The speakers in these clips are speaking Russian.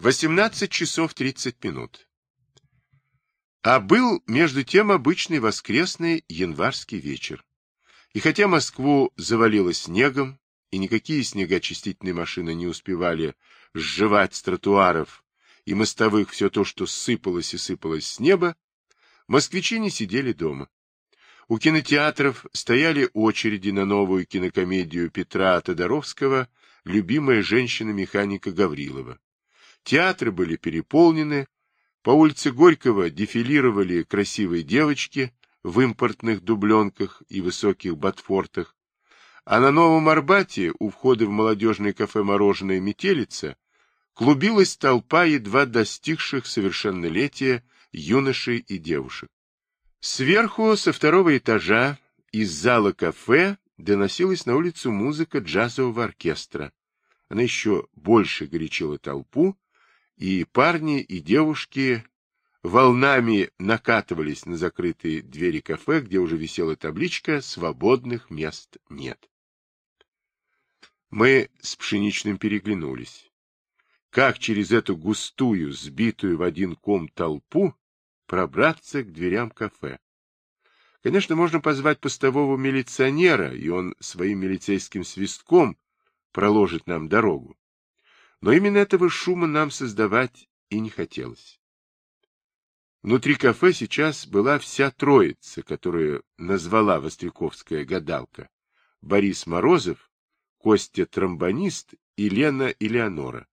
18 часов 30 минут. А был, между тем, обычный воскресный январский вечер. И хотя Москву завалило снегом, и никакие снегоочистительные машины не успевали сживать с тротуаров и мостовых все то, что сыпалось и сыпалось с неба, москвичи не сидели дома. У кинотеатров стояли очереди на новую кинокомедию Петра Тодоровского «Любимая женщина-механика Гаврилова». Театры были переполнены, по улице Горького дефилировали красивые девочки в импортных дубленках и высоких ботфортах, а на Новом Арбате, у входа в молодежное кафе «Мороженое Метелица», клубилась толпа едва достигших совершеннолетия юношей и девушек. Сверху, со второго этажа, из зала кафе доносилась на улицу музыка джазового оркестра. Она еще больше горячила толпу, и парни, и девушки волнами накатывались на закрытые двери кафе, где уже висела табличка «Свободных мест нет». Мы с Пшеничным переглянулись. Как через эту густую, сбитую в один ком толпу пробраться к дверям кафе? Конечно, можно позвать постового милиционера, и он своим милицейским свистком проложит нам дорогу. Но именно этого шума нам создавать и не хотелось. Внутри кафе сейчас была вся троица, которую назвала Востряковская гадалка. Борис Морозов, Костя Тромбонист и Лена Элеонора.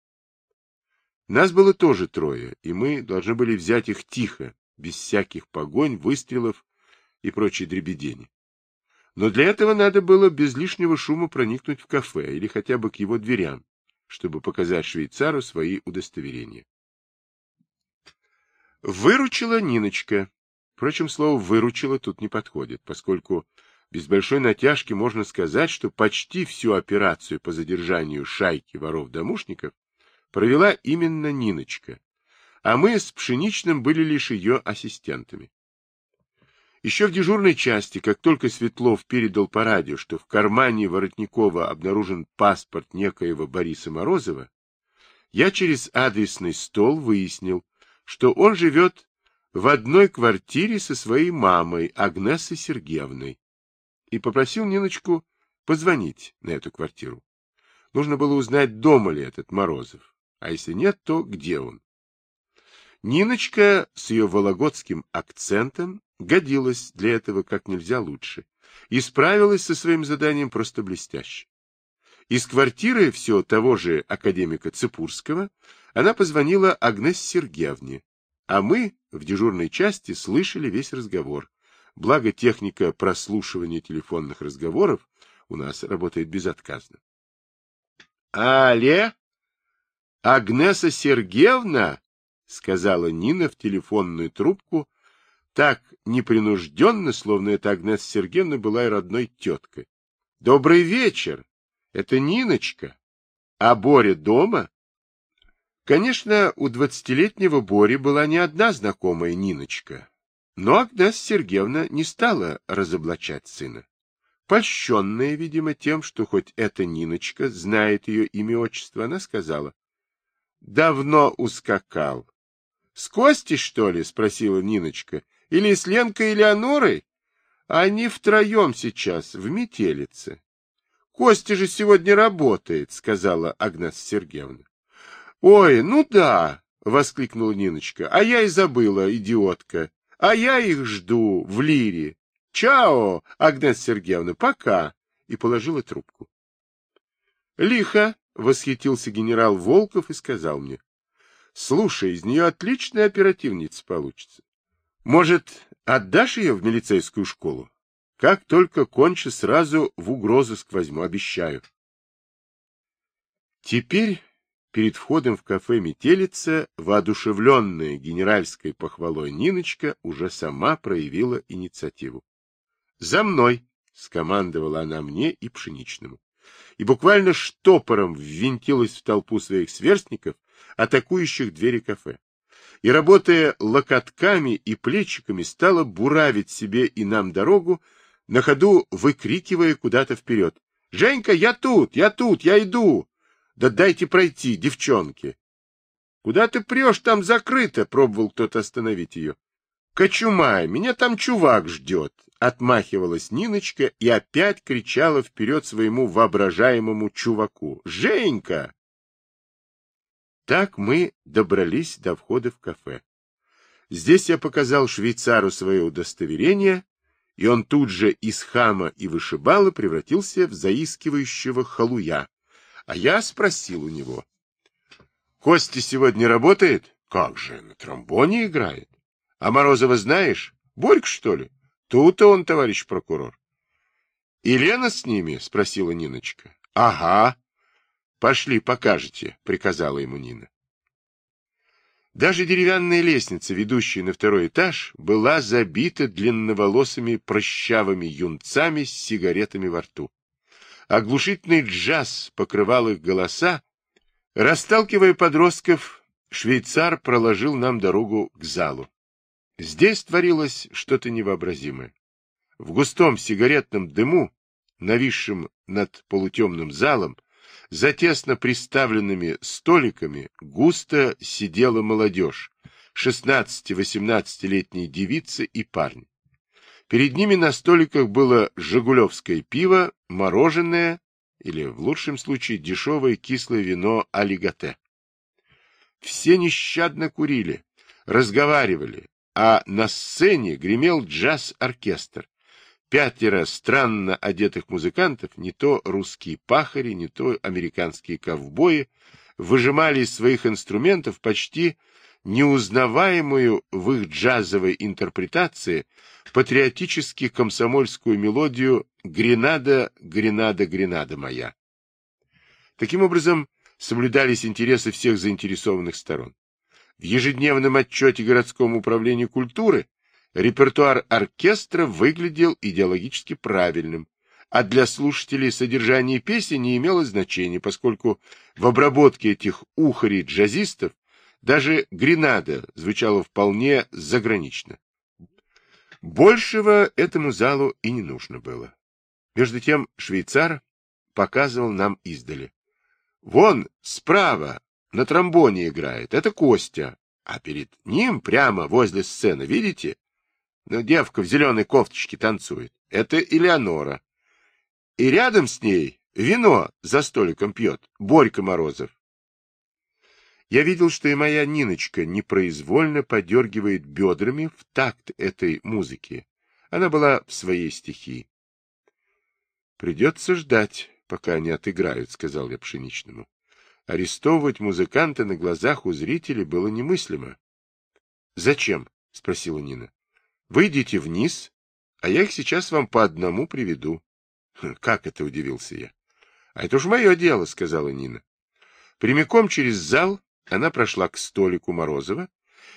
Нас было тоже трое, и мы должны были взять их тихо, без всяких погонь, выстрелов и прочей дребедени. Но для этого надо было без лишнего шума проникнуть в кафе или хотя бы к его дверям, чтобы показать швейцару свои удостоверения. Выручила Ниночка. Впрочем, слово «выручила» тут не подходит, поскольку без большой натяжки можно сказать, что почти всю операцию по задержанию шайки воров-домушников провела именно Ниночка, а мы с Пшеничным были лишь ее ассистентами. Еще в дежурной части, как только Светлов передал по радио, что в кармане Воротникова обнаружен паспорт некоего Бориса Морозова, я через адресный стол выяснил, что он живет в одной квартире со своей мамой Агнесой Сергеевной и попросил Ниночку позвонить на эту квартиру. Нужно было узнать, дома ли этот Морозов, а если нет, то где он. Ниночка с ее вологодским акцентом годилась для этого как нельзя лучше и справилась со своим заданием просто блестяще. Из квартиры все того же академика Цепурского она позвонила Агнес Сергеевне, а мы в дежурной части слышали весь разговор. Благо техника прослушивания телефонных разговоров у нас работает безотказно. — Але? Агнеса Сергеевна? — сказала Нина в телефонную трубку, так непринужденно, словно эта Агнеса Сергеевна была и родной теткой. — Добрый вечер! Это Ниночка. А Боря дома? Конечно, у двадцатилетнего Бори была не одна знакомая Ниночка, но Агнеса Сергеевна не стала разоблачать сына. Польщенная, видимо, тем, что хоть эта Ниночка знает ее имя-отчество, она сказала. — Давно ускакал. — С Костей, что ли? — спросила Ниночка или с Ленкой Элеонорой? Они втроем сейчас, в метелице. Костя же сегодня работает, сказала Агнеса Сергеевна. Ой, ну да, воскликнула Ниночка. А я и забыла, идиотка. А я их жду в лире. Чао, Агнеса Сергеевна, пока. И положила трубку. Лихо, восхитился генерал Волков и сказал мне. Слушай, из нее отличная оперативница получится. Может, отдашь ее в милицейскую школу? Как только кончу, сразу в угрозыск возьму, обещаю. Теперь, перед входом в кафе «Метелица», воодушевленная генеральской похвалой Ниночка уже сама проявила инициативу. «За мной!» — скомандовала она мне и Пшеничному. И буквально штопором ввинтилась в толпу своих сверстников, атакующих двери кафе и, работая локотками и плечиками, стала буравить себе и нам дорогу, на ходу выкрикивая куда-то вперед. — Женька, я тут, я тут, я иду! Да дайте пройти, девчонки! Куда ты прешь, там закрыто, пробовал кто-то остановить ее. Кочумай, меня там чувак ждет, отмахивалась Ниночка и опять кричала вперед своему воображаемому чуваку. Женька! Так мы добрались до входа в кафе. Здесь я показал швейцару свое удостоверение, и он тут же из хама и вышибала превратился в заискивающего халуя. А я спросил у него. — Костя сегодня работает? — Как же, на тромбоне играет. — А Морозова знаешь? Борька, что ли? Тут-то он, товарищ прокурор. — И Лена с ними? — спросила Ниночка. — Ага. — Пошли, покажете, — приказала ему Нина. Даже деревянная лестница, ведущая на второй этаж, была забита длинноволосыми прыщавыми юнцами с сигаретами во рту. Оглушительный джаз покрывал их голоса. Расталкивая подростков, швейцар проложил нам дорогу к залу. Здесь творилось что-то невообразимое. В густом сигаретном дыму, нависшем над полутемным залом, за тесно приставленными столиками густо сидела молодежь, 16-18-летние девицы и парни. Перед ними на столиках было жигулевское пиво, мороженое или, в лучшем случае, дешевое кислое вино алигате. Все нещадно курили, разговаривали, а на сцене гремел джаз-оркестр, пятеро странно одетых музыкантов, не то русские пахари, не то американские ковбои, выжимали из своих инструментов почти неузнаваемую в их джазовой интерпретации патриотически-комсомольскую мелодию «Гренада, Гренада, Гренада моя». Таким образом, соблюдались интересы всех заинтересованных сторон. В ежедневном отчете городскому управлению культуры Репертуар оркестра выглядел идеологически правильным, а для слушателей содержание песни не имело значения, поскольку в обработке этих ухарей-джазистов даже гренада звучала вполне загранично. Большего этому залу и не нужно было. Между тем швейцар показывал нам издали. Вон, справа, на тромбоне играет, это Костя, а перед ним, прямо возле сцены, видите, но девка в зеленой кофточке танцует. Это Элеонора. И рядом с ней вино за столиком пьет Борька Морозов. Я видел, что и моя Ниночка непроизвольно подергивает бедрами в такт этой музыки. Она была в своей стихии. «Придется ждать, пока они отыграют», — сказал я Пшеничному. Арестовывать музыканта на глазах у зрителей было немыслимо. «Зачем?» — спросила Нина. Выйдите вниз, а я их сейчас вам по одному приведу. Хм, — Как это? — удивился я. — А это уж мое дело, — сказала Нина. Прямиком через зал она прошла к столику Морозова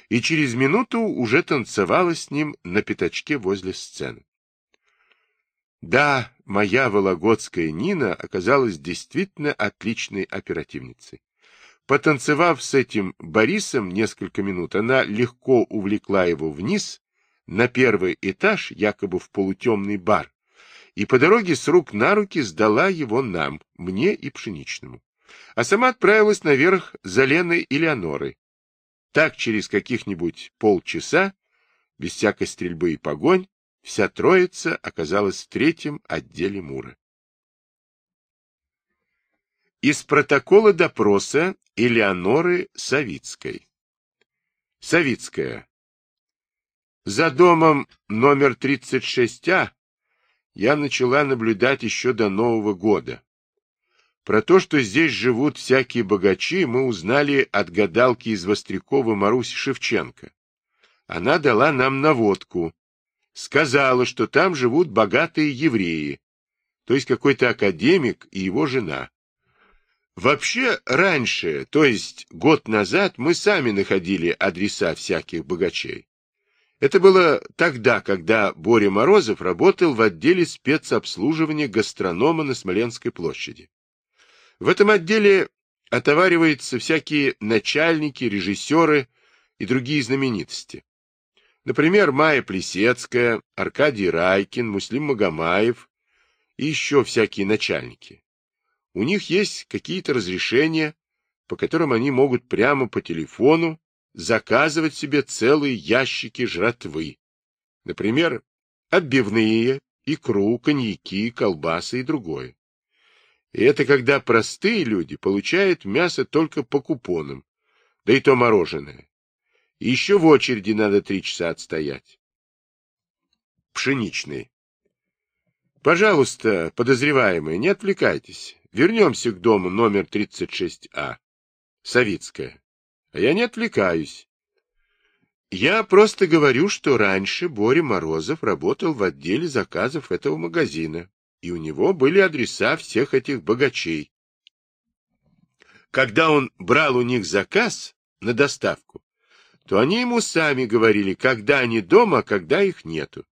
и через минуту уже танцевала с ним на пятачке возле сцены. Да, моя вологодская Нина оказалась действительно отличной оперативницей. Потанцевав с этим Борисом несколько минут, она легко увлекла его вниз на первый этаж, якобы в полутемный бар, и по дороге с рук на руки сдала его нам, мне и Пшеничному. А сама отправилась наверх за Леной и Леонорой. Так через каких-нибудь полчаса, без всякой стрельбы и погонь, вся троица оказалась в третьем отделе Мура. Из протокола допроса Элеоноры Савицкой. Савицкая, за домом номер 36А я начала наблюдать еще до Нового года. Про то, что здесь живут всякие богачи, мы узнали от гадалки из Вострякова Маруси Шевченко. Она дала нам наводку. Сказала, что там живут богатые евреи, то есть какой-то академик и его жена. Вообще, раньше, то есть год назад, мы сами находили адреса всяких богачей. Это было тогда, когда Боря Морозов работал в отделе спецобслуживания гастронома на Смоленской площади. В этом отделе отовариваются всякие начальники, режиссеры и другие знаменитости. Например, Майя Плесецкая, Аркадий Райкин, Муслим Магомаев и еще всякие начальники. У них есть какие-то разрешения, по которым они могут прямо по телефону заказывать себе целые ящики жратвы. Например, отбивные, икру, коньяки, колбасы и другое. И это когда простые люди получают мясо только по купонам, да и то мороженое. И еще в очереди надо три часа отстоять. Пшеничный. Пожалуйста, подозреваемые, не отвлекайтесь. Вернемся к дому номер 36А. Савицкая. А я не отвлекаюсь. Я просто говорю, что раньше Боря Морозов работал в отделе заказов этого магазина, и у него были адреса всех этих богачей. Когда он брал у них заказ на доставку, то они ему сами говорили, когда они дома, а когда их нету.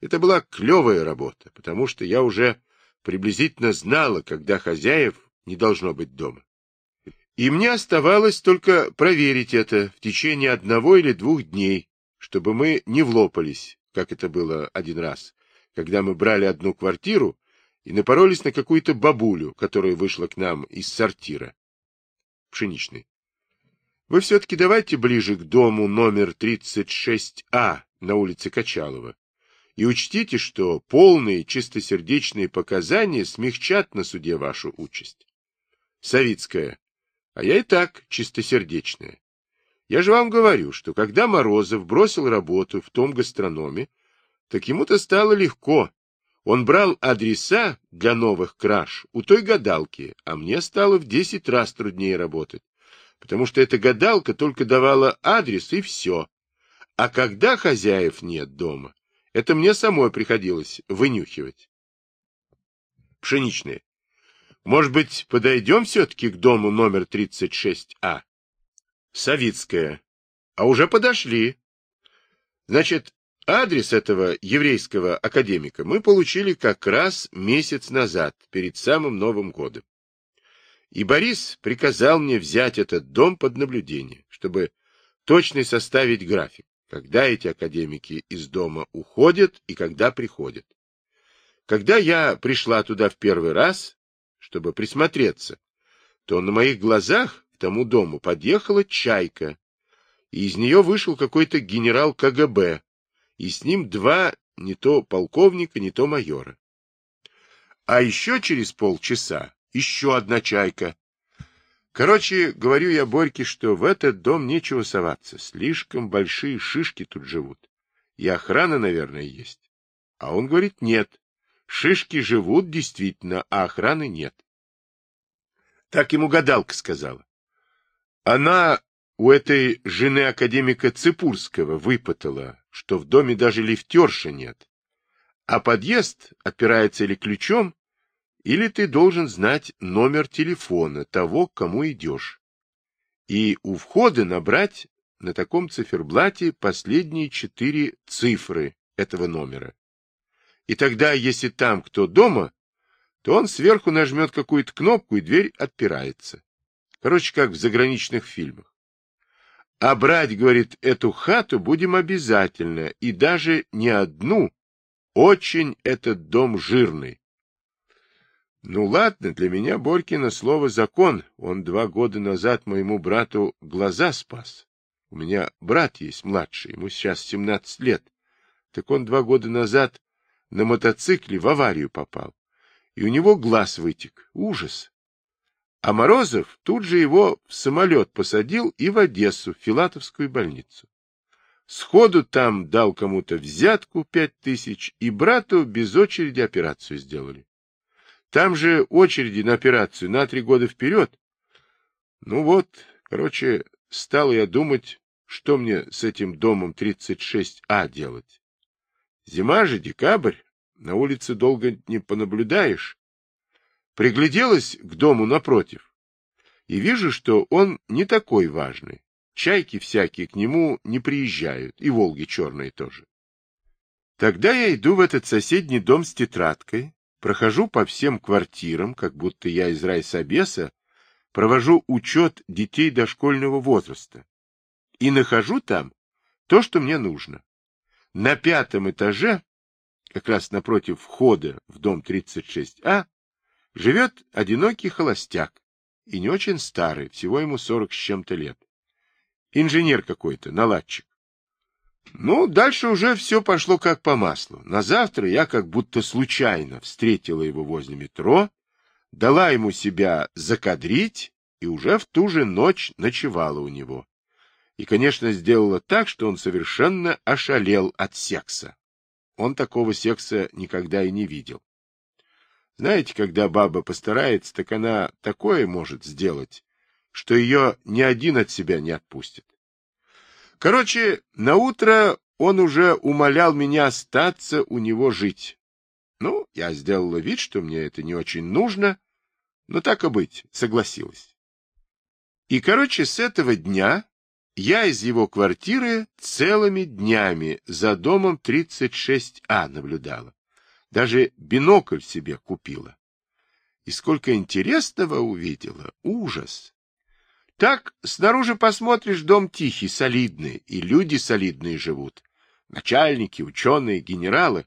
Это была клевая работа, потому что я уже приблизительно знала, когда хозяев не должно быть дома. И мне оставалось только проверить это в течение одного или двух дней, чтобы мы не влопались, как это было один раз, когда мы брали одну квартиру и напоролись на какую-то бабулю, которая вышла к нам из сортира. Пшеничный. Вы все-таки давайте ближе к дому номер 36А на улице Качалова. И учтите, что полные чистосердечные показания смягчат на суде вашу участь. Савицкая. А я и так чистосердечная. Я же вам говорю, что когда Морозов бросил работу в том гастрономе, так ему-то стало легко. Он брал адреса для новых краж у той гадалки, а мне стало в десять раз труднее работать, потому что эта гадалка только давала адрес и все. А когда хозяев нет дома, это мне самой приходилось вынюхивать. Пшеничные. Может быть, подойдем все-таки к дому номер 36А? Савицкая. А уже подошли. Значит, адрес этого еврейского академика мы получили как раз месяц назад, перед самым Новым годом. И Борис приказал мне взять этот дом под наблюдение, чтобы точно составить график, когда эти академики из дома уходят и когда приходят. Когда я пришла туда в первый раз, чтобы присмотреться, то на моих глазах к тому дому подъехала чайка, и из нее вышел какой-то генерал КГБ, и с ним два не то полковника, не то майора. А еще через полчаса еще одна чайка. Короче, говорю я Борьке, что в этот дом нечего соваться, слишком большие шишки тут живут, и охрана, наверное, есть. А он говорит, нет, Шишки живут действительно, а охраны нет. Так ему гадалка сказала. Она у этой жены академика Ципурского выпытала, что в доме даже лифтерша нет. А подъезд опирается или ключом, или ты должен знать номер телефона того, к кому идешь. И у входа набрать на таком циферблате последние четыре цифры этого номера. И тогда, если там кто дома, то он сверху нажмет какую-то кнопку, и дверь отпирается. Короче, как в заграничных фильмах. А брать, говорит, эту хату будем обязательно, и даже не одну. Очень этот дом жирный. Ну ладно, для меня Борькино слово закон. Он два года назад моему брату глаза спас. У меня брат есть младший, ему сейчас 17 лет. Так он два года назад на мотоцикле в аварию попал, и у него глаз вытек. Ужас! А Морозов тут же его в самолет посадил и в Одессу, в Филатовскую больницу. Сходу там дал кому-то взятку пять тысяч, и брату без очереди операцию сделали. Там же очереди на операцию на три года вперед. Ну вот, короче, стал я думать, что мне с этим домом 36А делать. Зима же, декабрь, на улице долго не понаблюдаешь. Пригляделась к дому напротив и вижу, что он не такой важный. Чайки всякие к нему не приезжают, и Волги черные тоже. Тогда я иду в этот соседний дом с тетрадкой, прохожу по всем квартирам, как будто я из райсобеса, провожу учет детей дошкольного возраста и нахожу там то, что мне нужно. На пятом этаже, как раз напротив входа в дом 36А, живет одинокий холостяк, и не очень старый, всего ему сорок с чем-то лет. Инженер какой-то, наладчик. Ну, дальше уже все пошло как по маслу. На завтра я как будто случайно встретила его возле метро, дала ему себя закадрить и уже в ту же ночь ночевала у него. И, конечно, сделала так, что он совершенно ошалел от секса. Он такого секса никогда и не видел. Знаете, когда баба постарается, так она такое может сделать, что ее ни один от себя не отпустит. Короче, на утро он уже умолял меня остаться у него жить. Ну, я сделала вид, что мне это не очень нужно, но так и быть, согласилась. И, короче, с этого дня я из его квартиры целыми днями за домом 36А наблюдала. Даже бинокль себе купила. И сколько интересного увидела. Ужас! Так, снаружи посмотришь, дом тихий, солидный, и люди солидные живут. Начальники, ученые, генералы.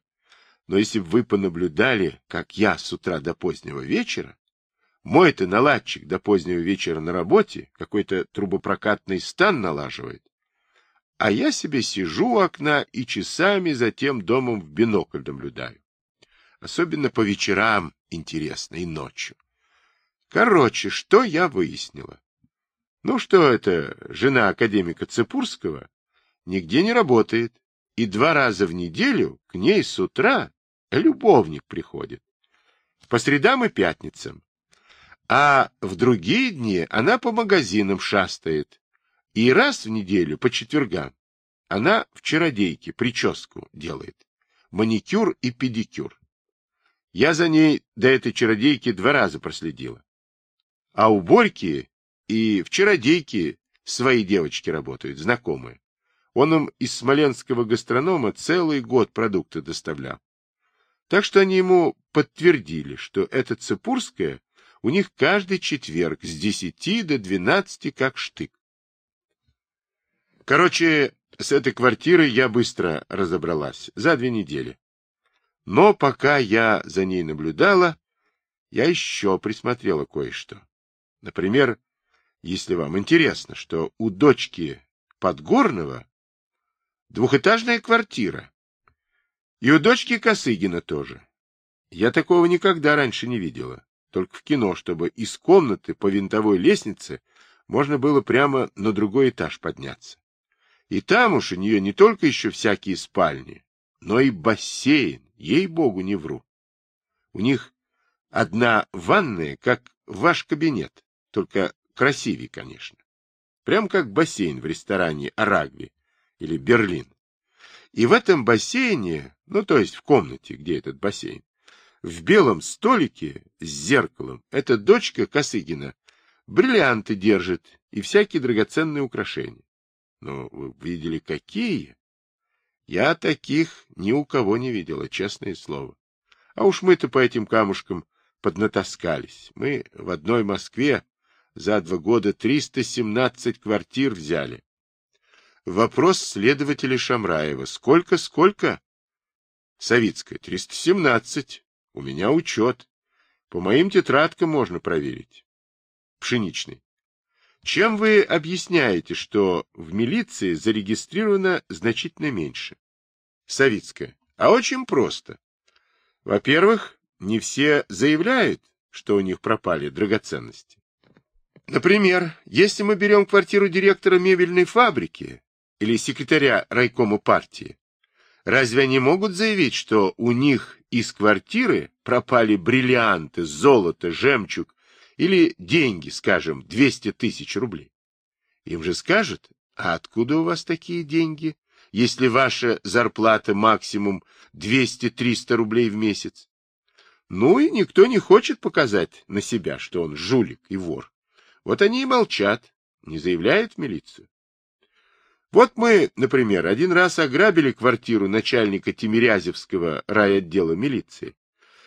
Но если бы вы понаблюдали, как я с утра до позднего вечера, мой-то наладчик до позднего вечера на работе, какой-то трубопрокатный стан налаживает, а я себе сижу у окна и часами за тем домом в бинокль наблюдаю. Особенно по вечерам интересно и ночью. Короче, что я выяснила? Ну что это, жена академика Цепурского нигде не работает, и два раза в неделю к ней с утра любовник приходит. По средам и пятницам. А в другие дни она по магазинам шастает. И раз в неделю, по четвергам, она в чародейке прическу делает. Маникюр и педикюр. Я за ней до этой чародейки два раза проследила. А у Борьки и в чародейке свои девочки работают, знакомые. Он им из смоленского гастронома целый год продукты доставлял. Так что они ему подтвердили, что эта Цепурская у них каждый четверг с десяти до двенадцати как штык. Короче, с этой квартирой я быстро разобралась, за две недели. Но пока я за ней наблюдала, я еще присмотрела кое-что. Например, если вам интересно, что у дочки Подгорного двухэтажная квартира. И у дочки Косыгина тоже. Я такого никогда раньше не видела. Только в кино, чтобы из комнаты по винтовой лестнице можно было прямо на другой этаж подняться. И там уж у нее не только еще всякие спальни, но и бассейн, ей-богу, не вру. У них одна ванная, как ваш кабинет, только Красивее, конечно. Прям как бассейн в ресторане Арагви или Берлин. И в этом бассейне, ну то есть в комнате, где этот бассейн, в белом столике с зеркалом эта дочка Косыгина бриллианты держит и всякие драгоценные украшения. Но вы видели, какие? Я таких ни у кого не видела, честное слово. А уж мы-то по этим камушкам поднатаскались. Мы в одной Москве за два года 317 квартир взяли. Вопрос следователя Шамраева. Сколько, сколько? Савицкая. 317. У меня учет. По моим тетрадкам можно проверить. Пшеничный. Чем вы объясняете, что в милиции зарегистрировано значительно меньше? Савицкая. А очень просто. Во-первых, не все заявляют, что у них пропали драгоценности. Например, если мы берем квартиру директора мебельной фабрики или секретаря райкома партии, разве они могут заявить, что у них из квартиры пропали бриллианты, золото, жемчуг или деньги, скажем, 200 тысяч рублей? Им же скажут, а откуда у вас такие деньги, если ваша зарплата максимум 200-300 рублей в месяц? Ну и никто не хочет показать на себя, что он жулик и вор. Вот они и молчат, не заявляют в милицию. Вот мы, например, один раз ограбили квартиру начальника Тимирязевского райотдела милиции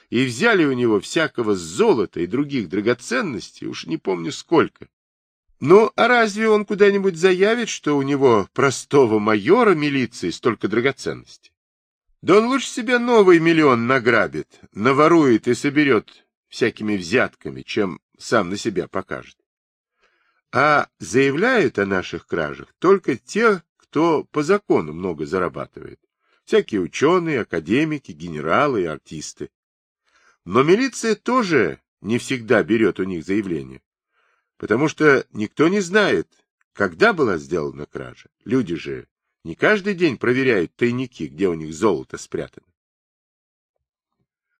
и взяли у него всякого золота и других драгоценностей, уж не помню сколько. Ну, а разве он куда-нибудь заявит, что у него простого майора милиции столько драгоценностей? Да он лучше себе новый миллион награбит, наворует и соберет всякими взятками, чем сам на себя покажет. А заявляют о наших кражах только те, кто по закону много зарабатывает. Всякие ученые, академики, генералы и артисты. Но милиция тоже не всегда берет у них заявление. Потому что никто не знает, когда была сделана кража. Люди же не каждый день проверяют тайники, где у них золото спрятано.